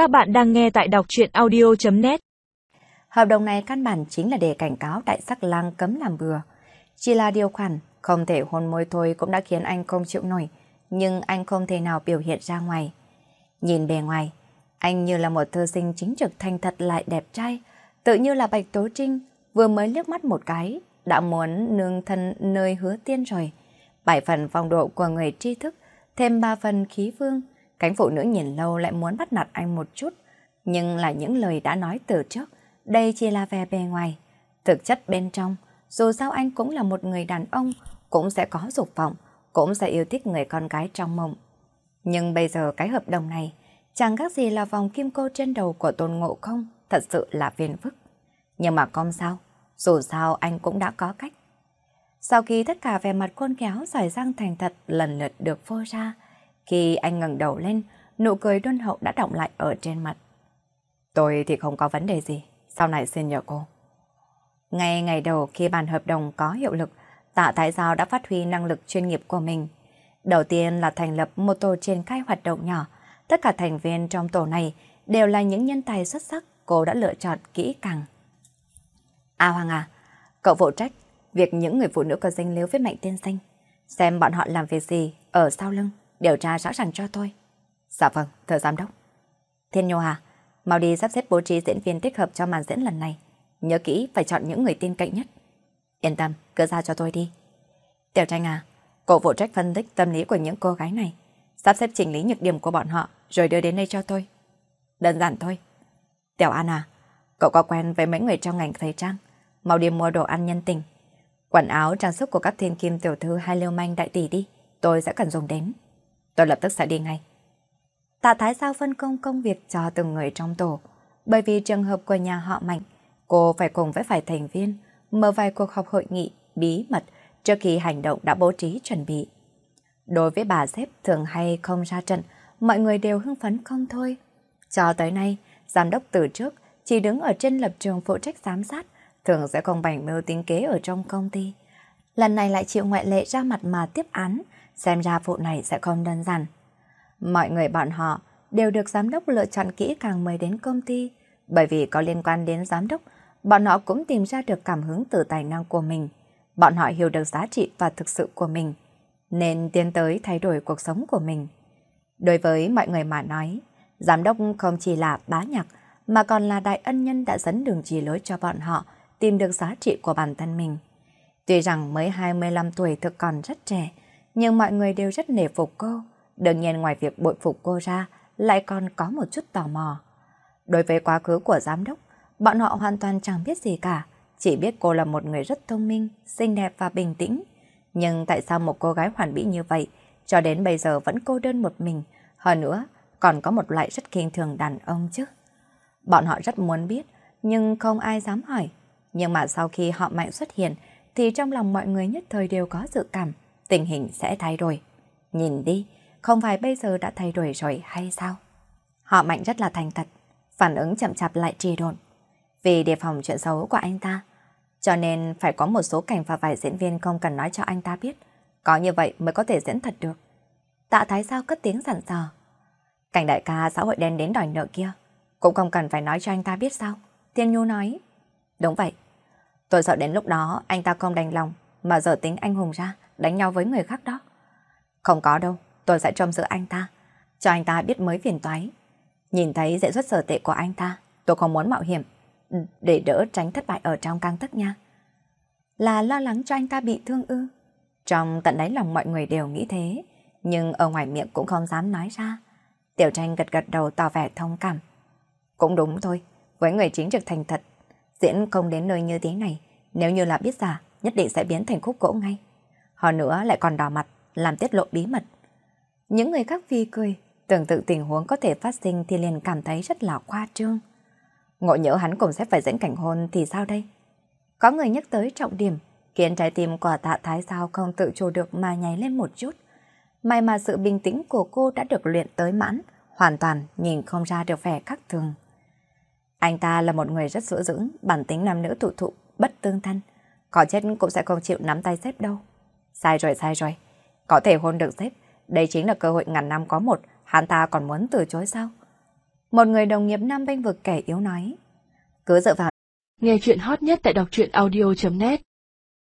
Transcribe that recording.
Các bạn đang nghe tại đọc truyện audio.net Hợp đồng này căn bản chính là để cảnh cáo đại sắc lang cấm làm bừa. Chỉ là điều khoản, không thể hôn môi thôi cũng đã khiến anh không chịu nổi, nhưng anh không thể nào biểu hiện ra ngoài. Nhìn bề ngoài, anh như là một thư sinh chính trực thanh thật lại đẹp trai, tự như là Bạch Tố Trinh, vừa mới liếc mắt một cái, đã muốn nương thân nơi hứa tiên rồi. Bảy phần phong độ của người tri thức, thêm ba phần khí vương, cánh phụ nữ nhìn lâu lại muốn bắt nạt anh một chút, nhưng là những lời đã nói từ trước, đây chỉ là vẻ bề ngoài. Thực chất bên trong, dù sao anh cũng là một người đàn ông, cũng sẽ có dục vọng, cũng sẽ yêu thích người con gái trong mộng. Nhưng bây giờ cái hợp đồng này, chẳng khác gì là vòng kim cô trên đầu của tôn ngộ không, thật sự là phiền phức. Nhưng mà con sao, dù sao anh cũng đã có cách. Sau khi tất cả vẻ mặt khôn khéo giỏi giang thành thật lần lượt được phô ra, khi anh ngẩng đầu lên, nụ cười đôn hậu đã động lại ở trên mặt. Tôi thì không có vấn đề gì, sau này xin nhờ cô. Ngay ngày đầu khi bàn hợp đồng có hiệu lực, tạ Thái Giao đã phát huy năng lực chuyên nghiệp của mình. Đầu tiên là thành lập một tổ triển khai hoạt động nhỏ. Tất cả thành viên trong tổ này đều là những nhân tài xuất sắc cô đã lựa chọn kỹ càng. A Hoàng à, cậu phụ trách việc những người phụ nữ có danh liếu với Mạnh Tiên Sinh. Xem bọn họ làm việc gì ở sau lưng, điều tra rõ ràng cho tôi. Dạ vâng, thưa giám đốc. Thiên Nhô à, mau đi sắp xếp bố trí diễn viên thích hợp cho màn diễn lần này. Nhớ kỹ phải chọn những người tin cậy nhất. Yên tâm, cứ ra cho tôi đi. Tiểu tranh à, cậu phụ trách phân tích tâm lý của những cô gái này. Sắp xếp chỉnh lý nhược điểm của bọn họ rồi đưa đến đây cho tôi. Đơn giản thôi. Tiểu An à, cậu có quen với mấy người trong ngành thời trang. Mau đi mua đồ ăn nhân tình. Quần áo, trang sức của các thiên kim tiểu thư hay liêu manh đại tỷ đi. Tôi sẽ cần dùng đến. Tôi lập tức sẽ đi ngay. Tạ Thái Giao phân công công việc cho từng người trong tổ. Bởi vì trường hợp của nhà họ Mạnh, cô phải cùng với vài thành viên mở vài cuộc họp hội nghị bí mật trước khi hành động đã bố trí chuẩn bị. Đối với bà xếp thường hay không ra trận, mọi người đều hưng phấn không thôi. Cho tới nay, giám đốc từ trước chỉ đứng ở trên lập trường phụ trách giám sát, thường sẽ không bành mưu tính kế ở trong công ty. Lần này lại chịu ngoại lệ ra mặt mà tiếp án, xem ra vụ này sẽ không đơn giản. Mọi người bọn họ đều được giám đốc lựa chọn kỹ càng mời đến công ty, bởi vì có liên quan đến giám đốc, bọn họ cũng tìm ra được cảm hứng từ tài năng của mình. Bọn họ hiểu được giá trị và thực sự của mình, nên tiến tới thay đổi cuộc sống của mình. Đối với mọi người mà nói, giám đốc không chỉ là bá nhạc, mà còn là đại ân nhân đã dẫn đường chỉ lối cho bọn họ tìm được giá trị của bản thân mình. Tuy rằng mới 25 tuổi thực còn rất trẻ, nhưng mọi người đều rất nể phục cô. Đương nhiên ngoài việc bội phục cô ra, lại còn có một chút tò mò. Đối với quá khứ của giám đốc, bọn họ hoàn toàn chẳng biết gì cả, chỉ biết cô là một người rất thông minh, xinh đẹp và bình tĩnh. Nhưng tại sao một cô gái hoàn mỹ như vậy, cho đến bây giờ vẫn cô đơn một mình, hơn nữa còn có một loại rất kinh thường đàn ông chứ. Bọn họ rất muốn biết, nhưng không ai dám hỏi. Nhưng mà sau khi họ mạnh xuất hiện, thì trong lòng mọi người nhất thời đều có dự cảm, tình hình sẽ thay đổi. Nhìn đi, không phải bây giờ đã thay đổi rồi hay sao? Họ mạnh rất là thành thật, phản ứng chậm chạp lại trì độn. Vì đề phòng chuyện xấu của anh ta, cho nên phải có một số cảnh và vài diễn viên không cần nói cho anh ta biết. Có như vậy mới có thể diễn thật được. Tạ Thái Sao cất tiếng sẵn dò. Cảnh đại ca xã hội đen đến đòi nợ kia, cũng không cần phải nói cho anh ta biết sao. Tiên Nhu nói. Đúng vậy. Tôi sợ đến lúc đó anh ta không đành lòng mà giờ tính anh hùng ra đánh nhau với người khác đó. Không có đâu, tôi sẽ trông giữ anh ta, cho anh ta biết mới phiền toái. Nhìn thấy dễ xuất sở tệ của anh ta, tôi không muốn mạo hiểm, ừ, để đỡ tránh thất bại ở trong căng tức nha. Là lo lắng cho anh ta bị thương ư. Trong tận đáy lòng mọi người đều nghĩ thế, nhưng ở ngoài miệng cũng không dám nói ra. Tiểu tranh gật gật đầu tỏ vẻ thông cảm. Cũng đúng thôi, với người chính trực thành thật, diễn không đến nơi như thế này, nếu như là biết giả, nhất định sẽ biến thành khúc gỗ ngay. Hơn nữa lại còn đỏ mặt, làm tiết lộ bí mật. Những người khác phi cười, tưởng tượng tình huống có thể phát sinh thì liền cảm thấy rất là khoa trương. Ngộ nhỡ hắn cũng sẽ phải dẫn cảnh hôn thì sao đây? Có người nhắc tới trọng điểm, khiến trái tim của tạ thái sao không tự chủ được mà nhảy lên một chút. May mà sự bình tĩnh của cô đã được luyện tới mãn, hoàn toàn nhìn không ra được vẻ khác thường. Anh ta là một người rất sữa dưỡng, bản tính nam nữ thụ thụ, bất tương thân. Có chết cũng sẽ không chịu nắm tay xếp đâu. Sai rồi, sai rồi. Có thể hôn được xếp, đây chính là cơ hội ngàn năm có một, hắn ta còn muốn từ chối sao? Một người đồng nghiệp nam bênh vực kẻ yếu nói. Cứ dựa vào. Nghe chuyện hot nhất tại đọc truyện audio.net